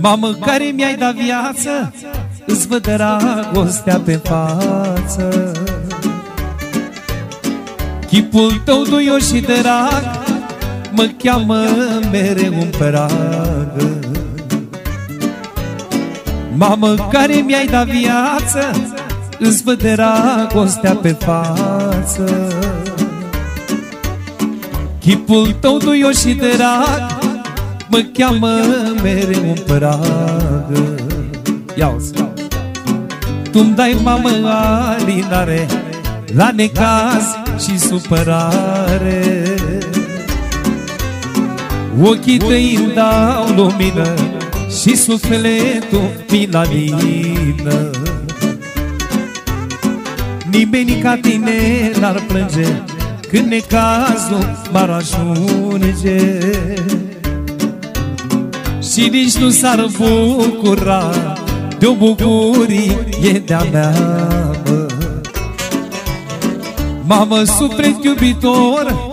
Mamă care mi-ai dat viață? Îți văd dragostea pe față. Chipul tău duios și drag Mă cheamă mereu în prag. Mamă care mi-ai dat viață? Îți văd dragostea pe față. Chipul tău duios și drag Mă cheamă mereu în prag Ia-o-ți Tu-mi dai mamă alinare La necaz și supărare. Ochii tăi îmi dau lumină Și sufletul mi la lină Nimeni ca tine n-ar plânge Când necazul m-ar ajunge Și nici nu s-ar bucura De o bucurie de-a mea, mă. Mamă, suflet iubitor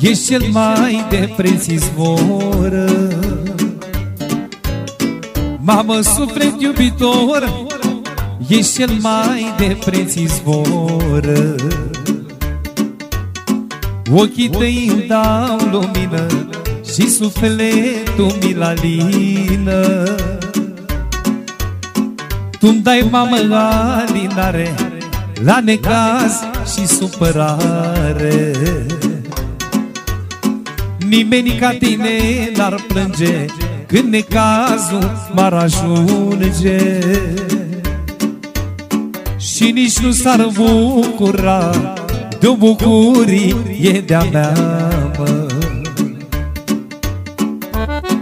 Ești cel mai de preț izvor Mamă, suflet iubitor Ești cel mai de preț izvor Ochii tăi îmi dau lumină Și sufletul mi la lină. Tu-mi dai mamă alinare La necaz și supărare. Nimeni ca tine n-ar plânge Când necazul m-ar ajunge. Și nici nu s-ar bucura De o bucurie de-a mea, Bye.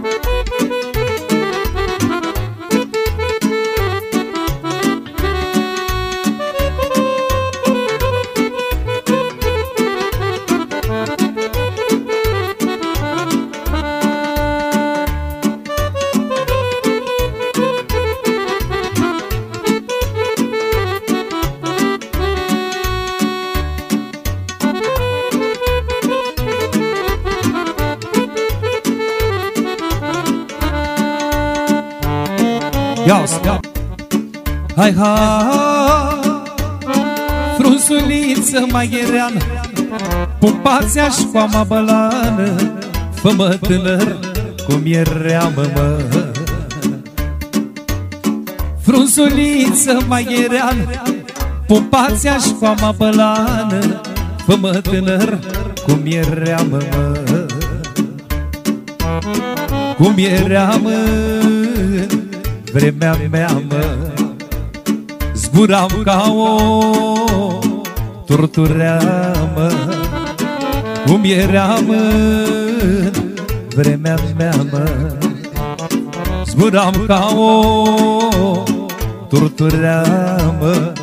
Ia ia Hai, hai. Frunzuliță maghereană Pupația și coama bălană. Fă-mă tânăr cum era mă, mă. Frunzuliță maghereană Pupația și coama bălană. Fă-mă tânăr cum era mă, mă. Cum era mă vremea mea, mă Zburam ca o turturea, mă Cum eram în vremea mea, mă Zburam ca o turturea, mă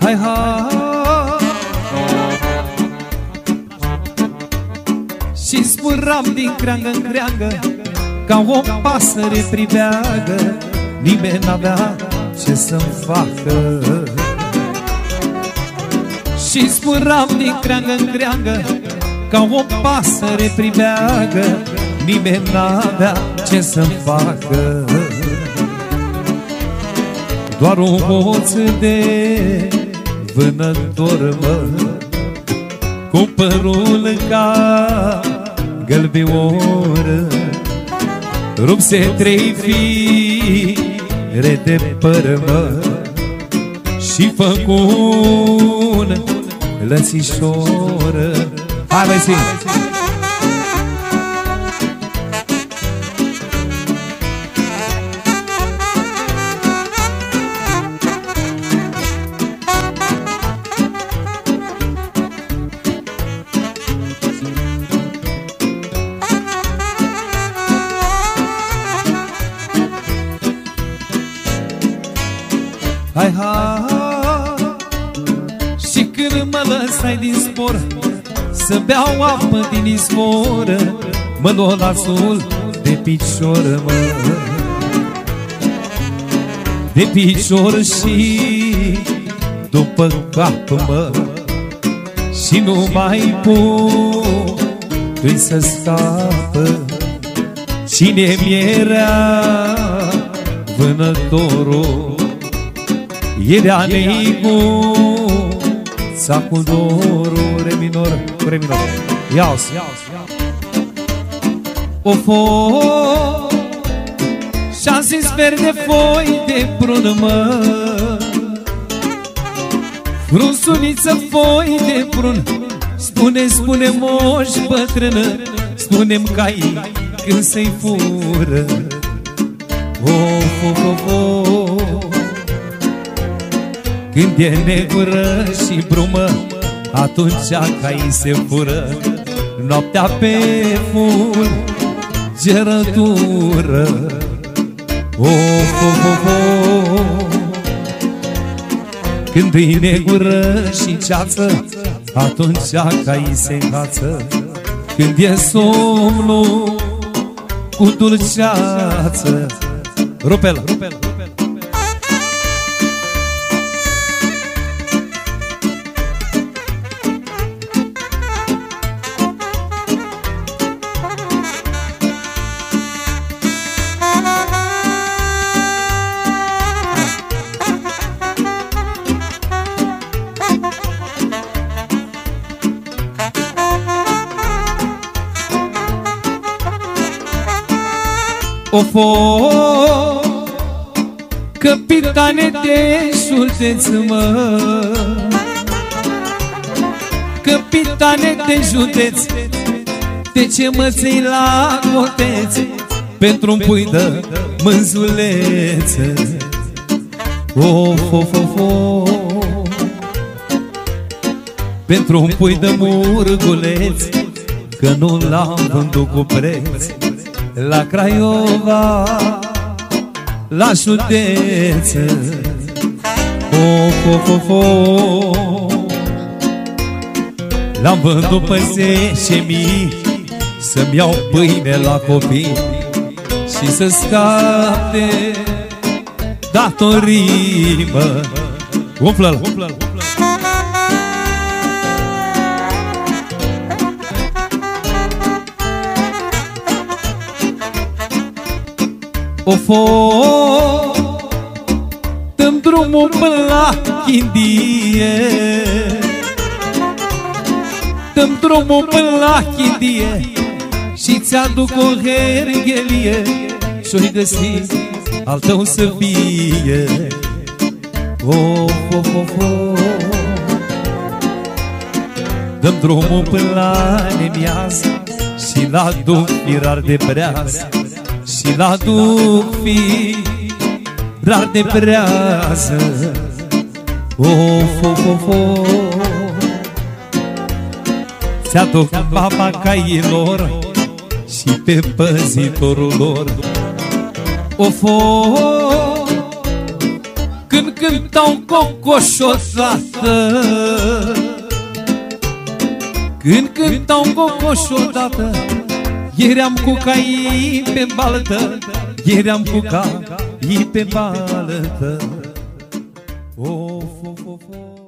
Hai, hai Și zburam din creangă în creangă Ca o pasăre priveagă. Nimeni n-avea ce să-mi facă. Și zburam din creangă în creangă Ca o pasăre priveagă. Nimeni n-avea ce să-mi facă Doar un hoț de vânător, mă. Cu părul ca gălbioră Rupse trei fire de păr, mă. Și făcun lățișoră Hai, mai zi! Hai, hai Și când mă lăsai din spor Să beau apă din izvor Mă lasul de picior, mă. De picior și după cap, mă. Și nu mai pot să scapă. Cine mi-era vânătorul Era neigu Sa cu dorul Re minor, re minor. Ia-o-s O fo Și-a zis verde foi de prun mă. Frunsuliță foi de prun Spune, spune moș bătrână Spune-mi cai când să-i fură. Of, of, of, of Când e negură și brumă Atunci cai se fură. Noaptea pe ful Gerătură. Of, of, of, of Când e negură și ceață Atunci cai se încață Când e somnul cu dulceață. Rupel, rupel, Ofo Capitane de județ, mă Capitane de județ De ce mă ții la coteț Pentru un pui de mânzulețe. Of, of, of, of Pentru un pui de murguleț Că nu l-am vândut cu preț la Craiova, la județă Of, of, of, of L-am vândut pe zece mii Să-mi iau pâine la copii Și să scape datorii, mă. Umflă-l, umflă-l, Ofo Dăm drumul până la Chindie. Dăm drumul până la Chindie Și ți-aduc o herghelie Și-o-i găsi al tău să fie. Of, of, of, of. Dăm drumul până la nemiază Și la duc firar de brează și la duc fi rar de brează Of, of, of, of Ți-aduc papa cailor Și pe păzitorul lor. Of, of Când cântau cocoșodată Când cântau cocoșodată Eram cu cai pe baltă Eram cu cai pe baltă. Of, of, of, of